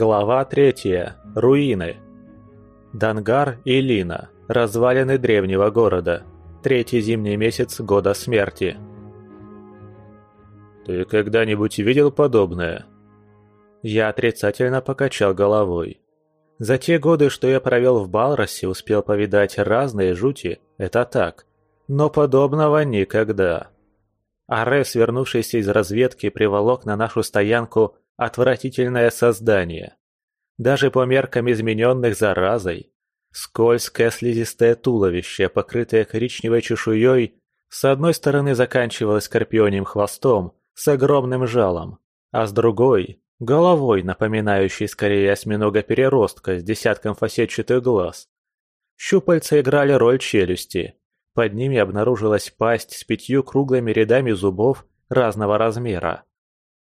Глава третья. Руины. Дангар и Лина. Развалины древнего города. Третий зимний месяц года смерти. «Ты когда-нибудь видел подобное?» Я отрицательно покачал головой. За те годы, что я провел в Балросе, успел повидать разные жути, это так. Но подобного никогда. Арес, вернувшийся из разведки, приволок на нашу стоянку отвратительное создание. Даже по меркам измененных заразой. Скользкое слизистое туловище, покрытое коричневой чешуей, с одной стороны заканчивалось скорпионим хвостом с огромным жалом, а с другой — головой, напоминающей скорее осьминога-переростка с десятком фасетчатых глаз. Щупальца играли роль челюсти. Под ними обнаружилась пасть с пятью круглыми рядами зубов разного размера.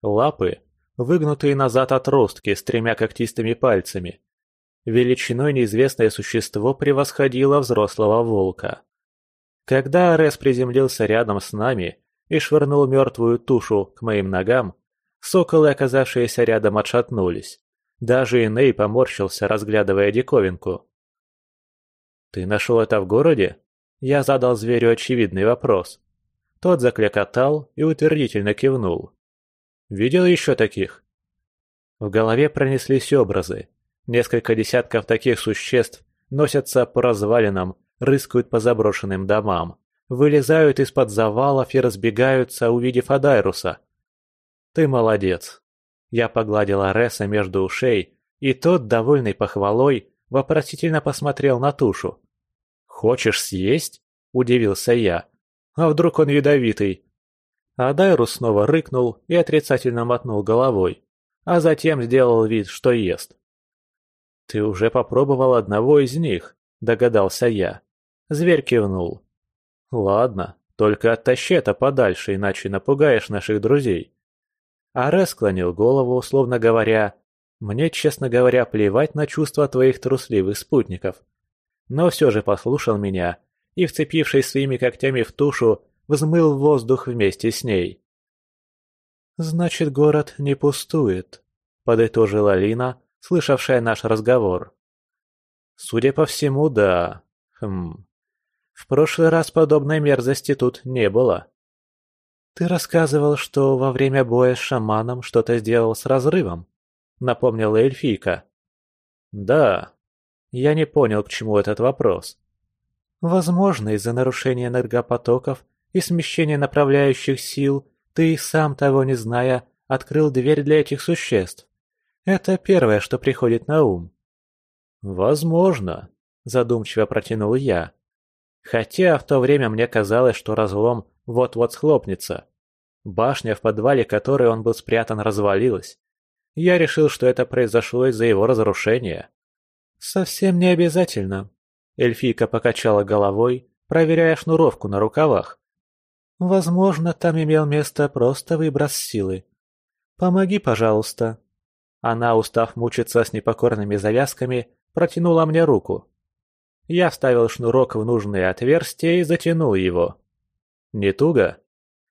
Лапы выгнутые назад отростки с тремя когтистыми пальцами. Величиной неизвестное существо превосходило взрослого волка. Когда Арес приземлился рядом с нами и швырнул мертвую тушу к моим ногам, соколы, оказавшиеся рядом, отшатнулись. Даже Иней поморщился, разглядывая диковинку. «Ты нашел это в городе?» Я задал зверю очевидный вопрос. Тот закликотал и утвердительно кивнул. Видел еще таких?» В голове пронеслись образы. Несколько десятков таких существ носятся по развалинам, рыскают по заброшенным домам, вылезают из-под завалов и разбегаются, увидев Адайруса. «Ты молодец!» Я погладил Ареса между ушей, и тот, довольный похвалой, вопросительно посмотрел на тушу. «Хочешь съесть?» – удивился я. «А вдруг он ядовитый?» А Дайрус снова рыкнул и отрицательно мотнул головой, а затем сделал вид, что ест. «Ты уже попробовал одного из них», — догадался я. Зверь кивнул. «Ладно, только оттащи это подальше, иначе напугаешь наших друзей». Аре склонил голову, условно говоря, «Мне, честно говоря, плевать на чувства твоих трусливых спутников». Но все же послушал меня и, вцепившись своими когтями в тушу, взмыл воздух вместе с ней. «Значит, город не пустует», — подытожила Лина, слышавшая наш разговор. «Судя по всему, да. Хм. В прошлый раз подобной мерзости тут не было». «Ты рассказывал, что во время боя с шаманом что-то сделал с разрывом», — напомнила эльфийка. «Да». Я не понял, к чему этот вопрос. «Возможно, из-за нарушения энергопотоков и смещение направляющих сил, ты, сам того не зная, открыл дверь для этих существ. Это первое, что приходит на ум. «Возможно», – задумчиво протянул я. Хотя в то время мне казалось, что разлом вот-вот схлопнется. Башня, в подвале которой он был спрятан, развалилась. Я решил, что это произошло из-за его разрушения. «Совсем не обязательно», – эльфийка покачала головой, проверяя шнуровку на рукавах. Возможно, там имел место просто выброс силы. Помоги, пожалуйста. Она, устав мучиться с непокорными завязками, протянула мне руку. Я вставил шнурок в нужное отверстие и затянул его. Не туго?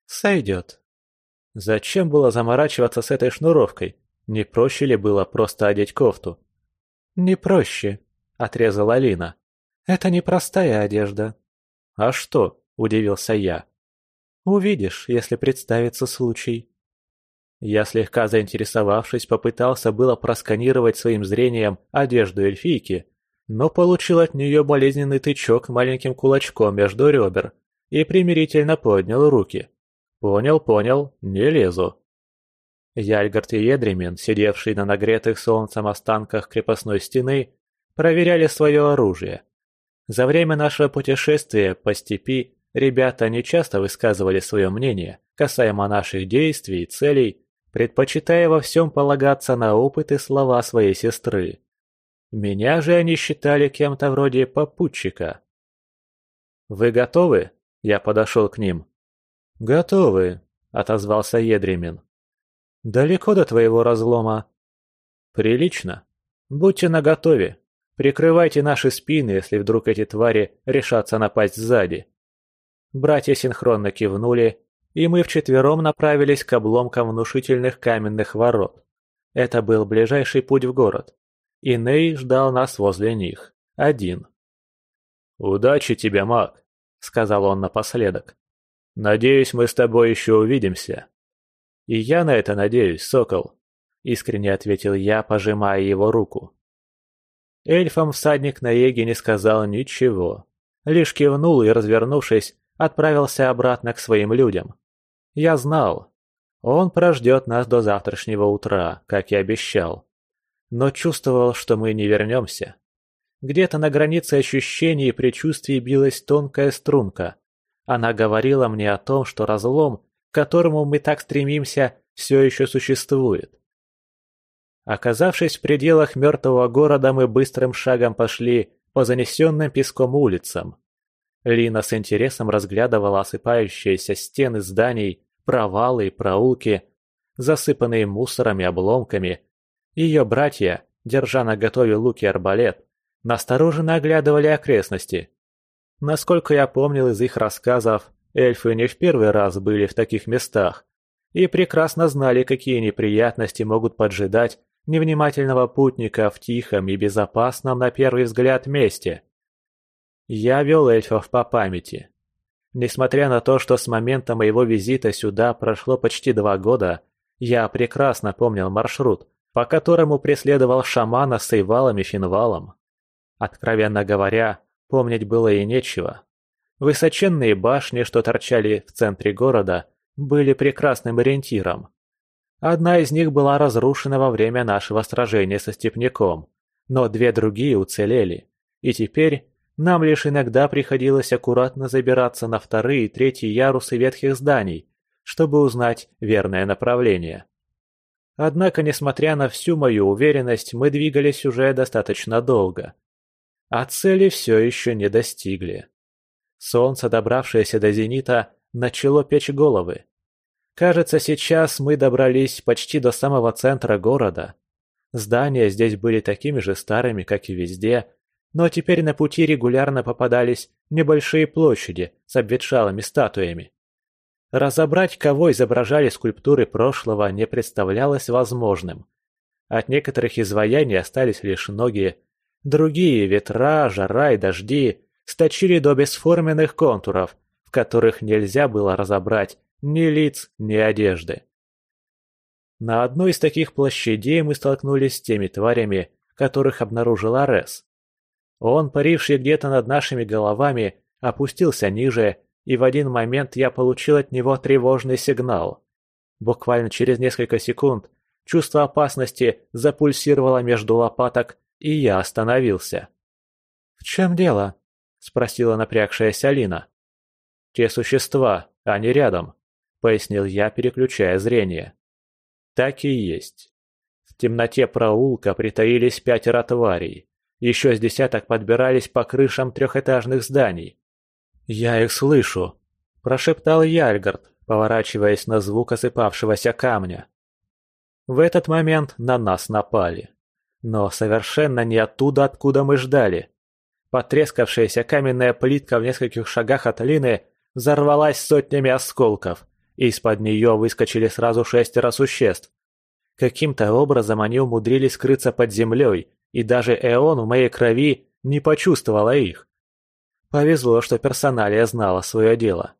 Сойдет. Зачем было заморачиваться с этой шнуровкой? Не проще ли было просто одеть кофту? Не проще, отрезала Алина. Это не простая одежда. А что? Удивился я. Увидишь, если представится случай. Я, слегка заинтересовавшись, попытался было просканировать своим зрением одежду эльфийки, но получил от нее болезненный тычок маленьким кулачком между ребер и примирительно поднял руки. «Понял, понял, не лезу». Яльгард и Едремин, сидевшие на нагретых солнцем останках крепостной стены, проверяли свое оружие. За время нашего путешествия по степи Ребята не часто высказывали свое мнение касаемо наших действий и целей, предпочитая во всем полагаться на опыт и слова своей сестры. Меня же они считали кем-то вроде попутчика. «Вы готовы?» – я подошел к ним. «Готовы», – отозвался Едремин. «Далеко до твоего разлома?» «Прилично. Будьте наготове. Прикрывайте наши спины, если вдруг эти твари решатся напасть сзади. Братья синхронно кивнули, и мы вчетвером направились к обломкам внушительных каменных ворот. Это был ближайший путь в город. И Ней ждал нас возле них. Один. «Удачи тебе, маг», — сказал он напоследок. «Надеюсь, мы с тобой еще увидимся». «И я на это надеюсь, сокол», — искренне ответил я, пожимая его руку. Эльфам всадник на Еге не сказал ничего, лишь кивнул и, развернувшись, отправился обратно к своим людям. Я знал, он прождет нас до завтрашнего утра, как и обещал, но чувствовал, что мы не вернемся. Где-то на границе ощущений и предчувствий билась тонкая струнка. Она говорила мне о том, что разлом, к которому мы так стремимся, все еще существует. Оказавшись в пределах мертвого города, мы быстрым шагом пошли по занесенным песком улицам. Лина с интересом разглядывала осыпающиеся стены зданий, провалы и проулки, засыпанные мусором и обломками. Ее братья, держа на готове луки и арбалет, настороженно оглядывали окрестности. Насколько я помнил из их рассказов, эльфы не в первый раз были в таких местах и прекрасно знали, какие неприятности могут поджидать невнимательного путника в тихом и безопасном на первый взгляд месте. Я вел эльфов по памяти. Несмотря на то, что с момента моего визита сюда прошло почти два года, я прекрасно помнил маршрут, по которому преследовал шамана с Эйвалом и Финвалом. Откровенно говоря, помнить было и нечего. Высоченные башни, что торчали в центре города, были прекрасным ориентиром. Одна из них была разрушена во время нашего сражения со степняком, но две другие уцелели, и теперь нам лишь иногда приходилось аккуратно забираться на вторые и третьи ярусы ветхих зданий, чтобы узнать верное направление. Однако, несмотря на всю мою уверенность, мы двигались уже достаточно долго – а цели все еще не достигли. Солнце, добравшееся до зенита, начало печь головы. Кажется, сейчас мы добрались почти до самого центра города. Здания здесь были такими же старыми, как и везде, но теперь на пути регулярно попадались небольшие площади с обветшалыми статуями. Разобрать, кого изображали скульптуры прошлого, не представлялось возможным. От некоторых изваяний остались лишь ноги, Другие ветра, жара и дожди сточили до бесформенных контуров, в которых нельзя было разобрать ни лиц, ни одежды. На одной из таких площадей мы столкнулись с теми тварями, которых обнаружил Арес. Он, паривший где-то над нашими головами, опустился ниже, и в один момент я получил от него тревожный сигнал. Буквально через несколько секунд чувство опасности запульсировало между лопаток и я остановился. «В чем дело?» – спросила напрягшаяся Алина. «Те существа, они рядом», – пояснил я, переключая зрение. «Так и есть. В темноте проулка притаились пятеро тварей. Еще с десяток подбирались по крышам трехэтажных зданий. «Я их слышу», – прошептал Яльгард, поворачиваясь на звук осыпавшегося камня. В этот момент на нас напали. Но совершенно не оттуда, откуда мы ждали. Потрескавшаяся каменная плитка в нескольких шагах от Лины взорвалась сотнями осколков, и из-под нее выскочили сразу шестеро существ. Каким-то образом они умудрились скрыться под землей, и даже Эон в моей крови не почувствовала их. Повезло, что персоналия знала свое дело.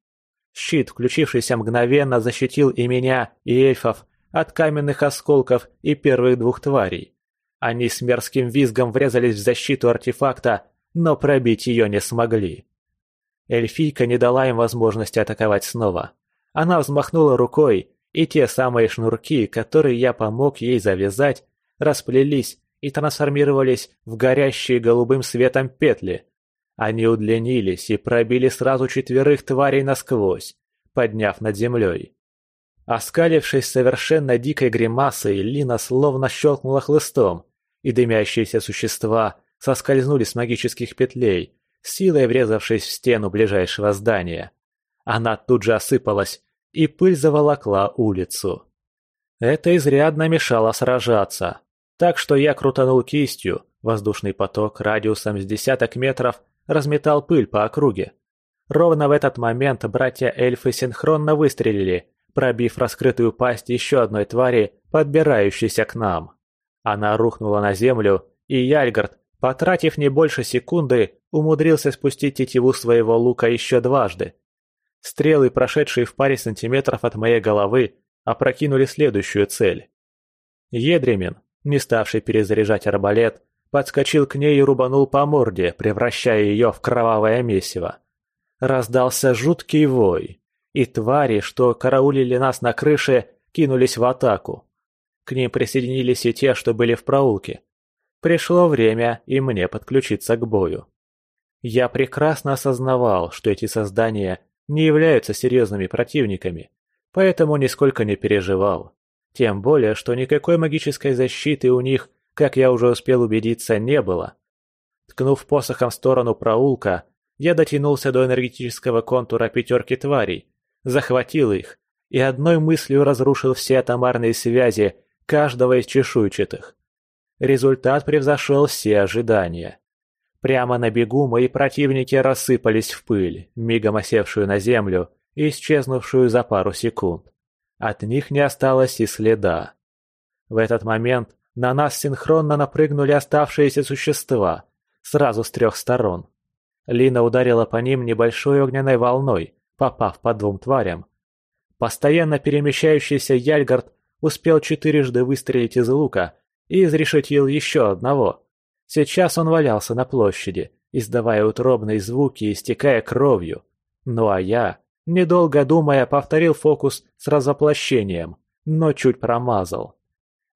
Щит, включившийся мгновенно, защитил и меня, и эльфов от каменных осколков и первых двух тварей. Они с мерзким визгом врезались в защиту артефакта, но пробить ее не смогли. Эльфийка не дала им возможности атаковать снова. Она взмахнула рукой, и те самые шнурки, которые я помог ей завязать, расплелись и трансформировались в горящие голубым светом петли. Они удлинились и пробили сразу четверых тварей насквозь, подняв над землей. Оскалившись совершенно дикой гримасой, Лина словно щелкнула хлыстом, и дымящиеся существа соскользнули с магических петлей, силой врезавшись в стену ближайшего здания. Она тут же осыпалась, и пыль заволокла улицу. Это изрядно мешало сражаться, так что я крутанул кистью, воздушный поток радиусом с десяток метров разметал пыль по округе. Ровно в этот момент братья-эльфы синхронно выстрелили, пробив раскрытую пасть еще одной твари подбирающейся к нам. Она рухнула на землю, и Яльгард, потратив не больше секунды, умудрился спустить тетиву своего лука еще дважды. Стрелы, прошедшие в паре сантиметров от моей головы, опрокинули следующую цель. Едремин, не ставший перезаряжать арбалет, подскочил к ней и рубанул по морде, превращая ее в кровавое месиво. Раздался жуткий вой, и твари, что караулили нас на крыше, кинулись в атаку. К ним присоединились и те, что были в проулке. Пришло время и мне подключиться к бою. Я прекрасно осознавал, что эти создания не являются серьезными противниками, поэтому нисколько не переживал. Тем более, что никакой магической защиты у них, как я уже успел убедиться, не было. Ткнув посохом в сторону проулка, я дотянулся до энергетического контура пятерки тварей, захватил их и одной мыслью разрушил все атомарные связи каждого из чешуйчатых. Результат превзошел все ожидания. Прямо на бегу мои противники рассыпались в пыль, мигом осевшую на землю и исчезнувшую за пару секунд. От них не осталось и следа. В этот момент на нас синхронно напрыгнули оставшиеся существа, сразу с трех сторон. Лина ударила по ним небольшой огненной волной, попав по двум тварям. Постоянно перемещающийся Яльгард успел четырежды выстрелить из лука и изрешетил еще одного. Сейчас он валялся на площади, издавая утробные звуки и истекая кровью. Ну а я, Недолго думая, повторил фокус с разоплощением, но чуть промазал.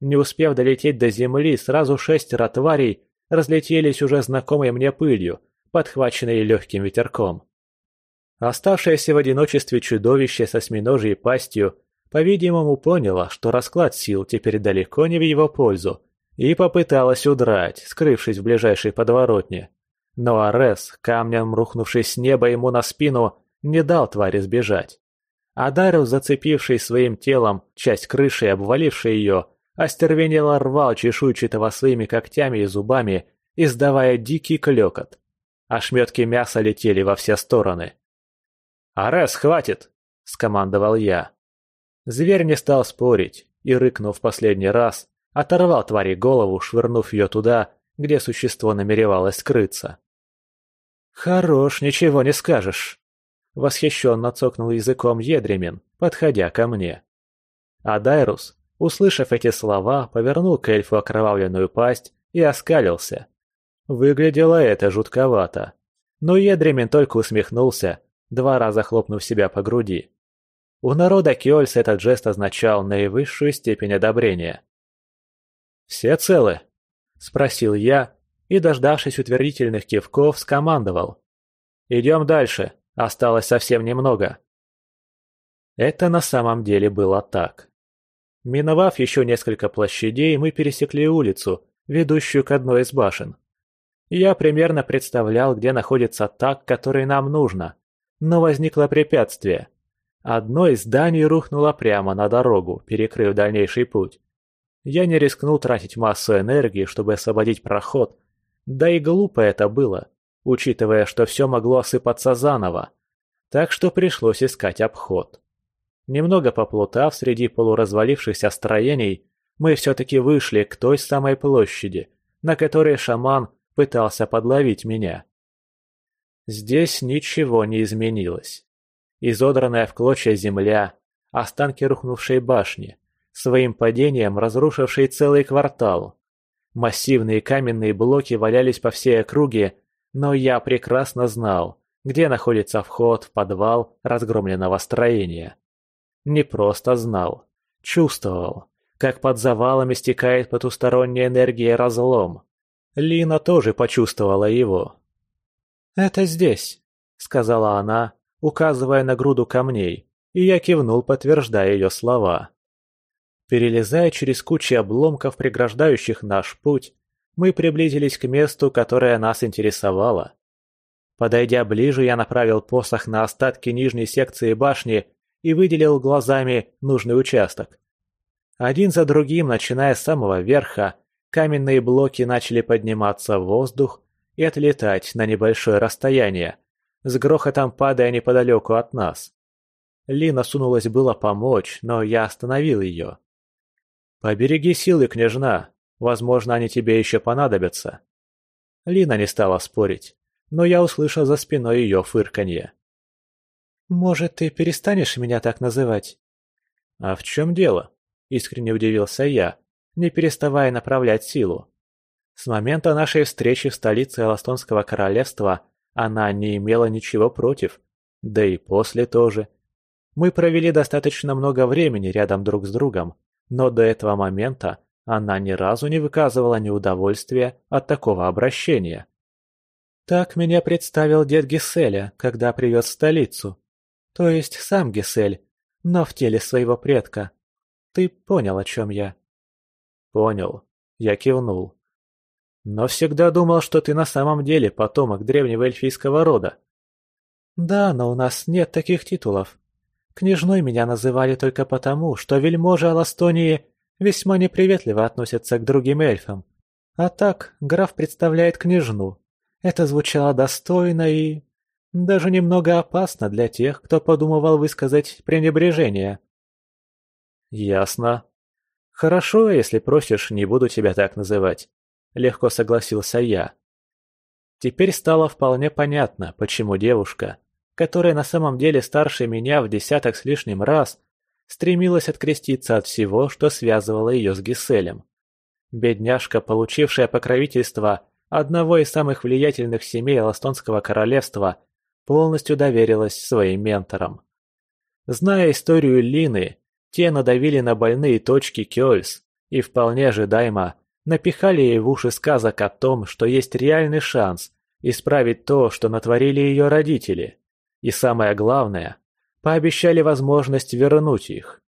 Не успев долететь до земли, сразу шестеро тварей разлетелись уже знакомой мне пылью, подхваченной легким ветерком. Оставшееся в одиночестве чудовище со осьминожьей пастью, по-видимому, поняло, что расклад сил теперь далеко не в его пользу, и попыталась удрать, скрывшись в ближайшей подворотне. Но Арес, камнем рухнувший с неба ему на спину, не дал твари сбежать. Адару, зацепивший своим телом часть крыши и обваливший ее, остервенело рвал чешуйчатого своими когтями и зубами, издавая дикий клёкот. Ошметки мяса летели во все стороны. «Арес, хватит!» – скомандовал я. Зверь не стал спорить и, рыкнув последний раз, оторвал твари голову, швырнув ее туда, где существо намеревалось скрыться. «Хорош, ничего не скажешь», Восхищенно цокнул языком Едремин, подходя ко мне. А Дайрус, услышав эти слова, повернул к эльфу окровавленную пасть и оскалился. Выглядело это жутковато. Но Едремин только усмехнулся, два раза хлопнув себя по груди. У народа Кёльс этот жест означал наивысшую степень одобрения. «Все целы?» – спросил я и, дождавшись утвердительных кивков, скомандовал. «Идем дальше». Осталось совсем немного. Это на самом деле было так. Миновав еще несколько площадей, мы пересекли улицу, ведущую к одной из башен. Я примерно представлял, где находится так, который нам нужно. Но возникло препятствие. Одно из зданий рухнуло прямо на дорогу, перекрыв дальнейший путь. Я не рискнул тратить массу энергии, чтобы освободить проход. Да и глупо это было учитывая, что все могло осыпаться заново, так что пришлось искать обход. Немного поплутав среди полуразвалившихся строений, мы все-таки вышли к той самой площади, на которой шаман пытался подловить меня. Здесь ничего не изменилось. Изодранная в клочья земля, останки рухнувшей башни, своим падением разрушившей целый квартал. Массивные каменные блоки валялись по всей округе но я прекрасно знал, где находится вход в подвал разгромленного строения. Не просто знал, чувствовал, как под завалом истекает потусторонняя энергия разлом. Лина тоже почувствовала его. «Это здесь», — сказала она, указывая на груду камней, и я кивнул, подтверждая ее слова. Перелезая через кучи обломков, преграждающих наш путь, мы приблизились к месту, которое нас интересовало. Подойдя ближе, я направил посох на остатки нижней секции башни и выделил глазами нужный участок. Один за другим, начиная с самого верха, каменные блоки начали подниматься в воздух и отлетать на небольшое расстояние, с грохотом падая неподалеку от нас. Лина сунулась было помочь, но я остановил ее. «Побереги силы, княжна, возможно, они тебе еще понадобятся». Лина не стала спорить, но я услышал за спиной ее фырканье. «Может, ты перестанешь меня так называть?» «А в чем дело?» – искренне удивился я, не переставая направлять силу. С момента нашей встречи в столице Эластонского королевства она не имела ничего против, да и после тоже. Мы провели достаточно много времени рядом друг с другом, но до этого момента она ни разу не выказывала неудовольствия от такого обращения. Так меня представил дед Гиселя, когда привез в столицу. То есть сам Гисель, но в теле своего предка. Ты понял, о чем я? Понял. Я кивнул. Но всегда думал, что ты на самом деле потомок древнего эльфийского рода. Да, но у нас нет таких титулов. Княжной меня называли только потому, что вельможи Аластонии весьма неприветливо относятся к другим эльфам. А так, граф представляет княжну. Это звучало достойно и... даже немного опасно для тех, кто подумывал высказать пренебрежение. Ясно. Хорошо, если просишь, не буду тебя так называть. Легко согласился я. Теперь стало вполне понятно, почему девушка, которая на самом деле старше меня в десяток с лишним раз, стремилась откреститься от всего, что связывало ее с Гиселем. Бедняжка, получившая покровительство одного из самых влиятельных семей Эластонского королевства, полностью доверилась своим менторам. Зная историю Лины, те надавили на больные точки Кёльс и вполне ожидаемо напихали ей в уши сказок о том, что есть реальный шанс исправить то, что натворили ее родители. И самое главное, пообещали возможность вернуть их.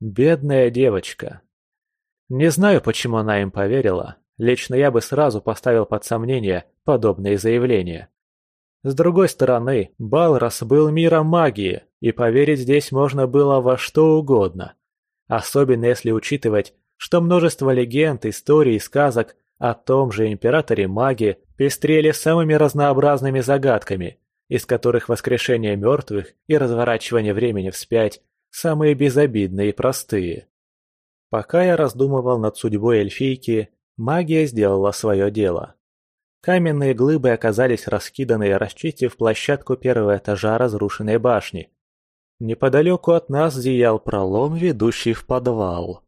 Бедная девочка. Не знаю, почему она им поверила. Лично я бы сразу поставил под сомнение подобные заявления. С другой стороны, Балрос был миром магии, и поверить здесь можно было во что угодно. Особенно если учитывать, что множество легенд, историй и сказок о том же императоре маги пестрели самыми разнообразными загадками, из которых воскрешение мертвых и разворачивание времени вспять самые безобидные и простые. Пока я раздумывал над судьбой эльфийки, магия сделала свое дело. Каменные глыбы оказались раскиданы, расчистив площадку первого этажа разрушенной башни. Неподалеку от нас зиял пролом, ведущий в подвал.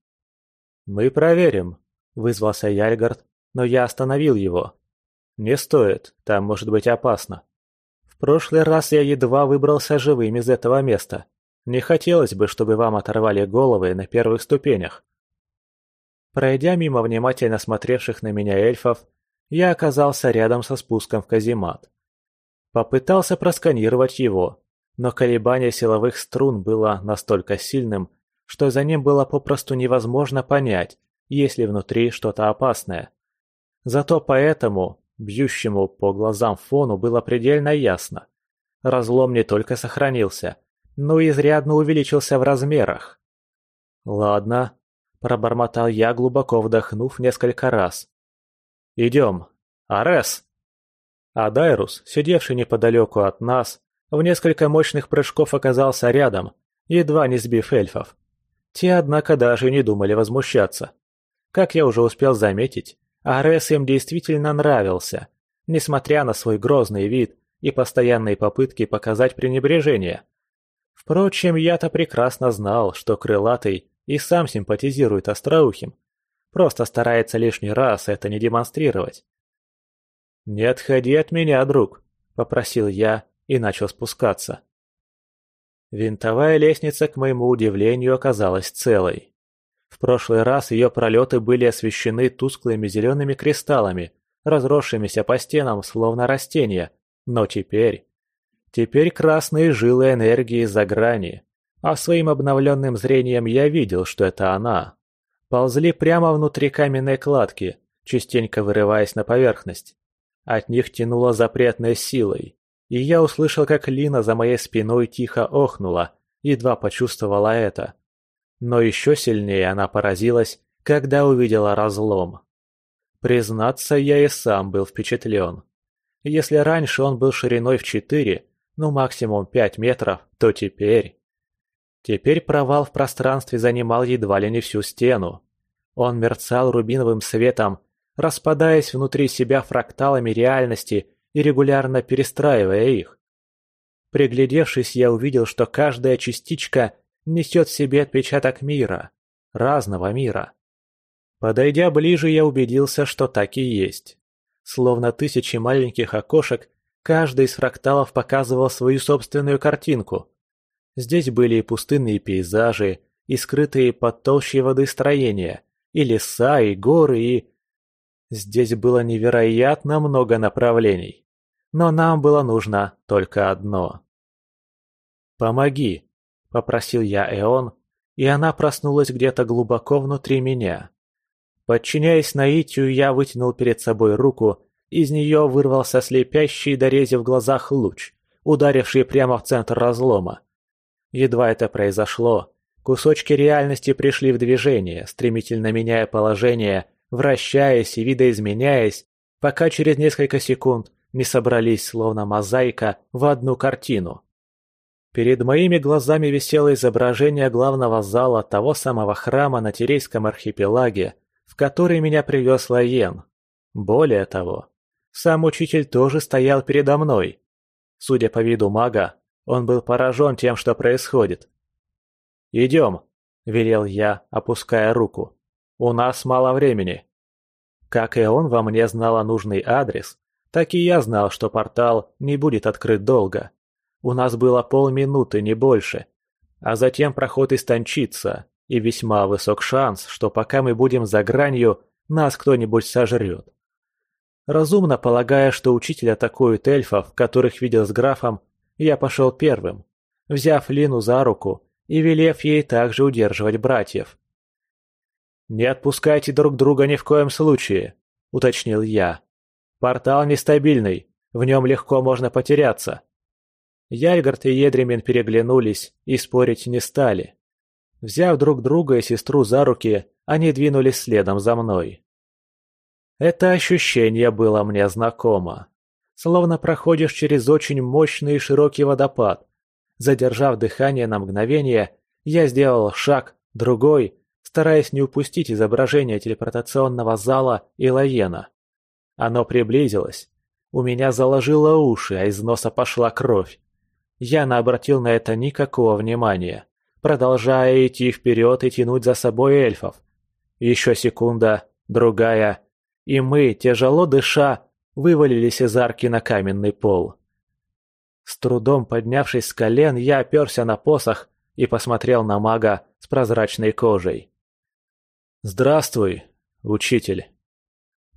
«Мы проверим», — вызвался Яльгард, но я остановил его. «Не стоит, там может быть опасно. В прошлый раз я едва выбрался живым из этого места. Не хотелось бы, чтобы вам оторвали головы на первых ступенях». Пройдя мимо внимательно смотревших на меня эльфов, я оказался рядом со спуском в каземат. Попытался просканировать его, но колебание силовых струн было настолько сильным, что за ним было попросту невозможно понять, есть ли внутри что-то опасное. Зато поэтому, бьющему по глазам фону, было предельно ясно. Разлом не только сохранился, но и изрядно увеличился в размерах. «Ладно», – пробормотал я, глубоко вдохнув несколько раз. «Идем. Арес!» А Дайрус, сидевший неподалеку от нас, в несколько мощных прыжков оказался рядом, едва не сбив эльфов. Те, однако, даже не думали возмущаться. Как я уже успел заметить, Арес им действительно нравился, несмотря на свой грозный вид и постоянные попытки показать пренебрежение. Впрочем, я-то прекрасно знал, что Крылатый и сам симпатизирует Остроухим, просто старается лишний раз это не демонстрировать. «Не отходи от меня, друг», — попросил я и начал спускаться. Винтовая лестница, к моему удивлению, оказалась целой. В прошлый раз ее пролеты были освещены тусклыми зелеными кристаллами, разросшимися по стенам, словно растения, но теперь... Теперь красные жилы энергии за грани, а своим обновленным зрением я видел, что это она. Ползли прямо внутри каменной кладки, частенько вырываясь на поверхность. От них тянуло запретной силой, и я услышал, как Лина за моей спиной тихо охнула, едва почувствовала это. Но еще сильнее она поразилась, когда увидела разлом. Признаться, я и сам был впечатлен. Если раньше он был шириной в четыре, ну максимум пять метров, то теперь... Теперь провал в пространстве занимал едва ли не всю стену. Он мерцал рубиновым светом, распадаясь внутри себя фракталами реальности и регулярно перестраивая их. Приглядевшись, я увидел, что каждая частичка несет в себе отпечаток мира, разного мира. Подойдя ближе, я убедился, что так и есть. Словно тысячи маленьких окошек, каждый из фракталов показывал свою собственную картинку. Здесь были и пустынные пейзажи, и скрытые под толщей воды строения, и леса, и горы, и... Здесь было невероятно много направлений. Но нам было нужно только одно. «Помоги», — попросил я Эон, и она проснулась где-то глубоко внутри меня. Подчиняясь наитию, я вытянул перед собой руку, из нее вырвался слепящий дорези в глазах луч, ударивший прямо в центр разлома. Едва это произошло, кусочки реальности пришли в движение, стремительно меняя положение, вращаясь и видоизменяясь, пока через несколько секунд не собрались, словно мозаика, в одну картину. Перед моими глазами висело изображение главного зала того самого храма на Терейском архипелаге, в который меня привез Лаен. Более того, сам учитель тоже стоял передо мной. Судя по виду мага, он был поражен тем, что происходит. «Идем», — велел я, опуская руку. «У нас мало времени». Как и он во мне знала нужный адрес, так и я знал, что портал не будет открыт долго. У нас было полминуты, не больше. А затем проход истончится, и весьма высок шанс, что пока мы будем за гранью, нас кто-нибудь сожрет. Разумно полагая, что учитель атакует эльфов, которых видел с графом, я пошел первым, взяв Лину за руку и велев ей также удерживать братьев. «Не отпускайте друг друга ни в коем случае», — уточнил я. «Портал нестабильный, в нем легко можно потеряться». Яльгард и Едремин переглянулись и спорить не стали. Взяв друг друга и сестру за руки, они двинулись следом за мной. Это ощущение было мне знакомо. Словно проходишь через очень мощный и широкий водопад. Задержав дыхание на мгновение, я сделал шаг, другой, стараясь не упустить изображение телепортационного зала и Лаена. Оно приблизилось. У меня заложило уши, а из носа пошла кровь. Я не обратил на это никакого внимания, продолжая идти вперед и тянуть за собой эльфов. Еще секунда, другая, и мы, тяжело дыша, вывалились из арки на каменный пол. С трудом поднявшись с колен, я оперся на посох и посмотрел на мага с прозрачной кожей. «Здравствуй, учитель».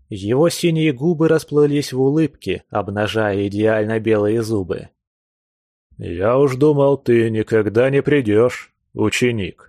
Его синие губы расплылись в улыбке, обнажая идеально белые зубы. «Я уж думал, ты никогда не придешь, ученик».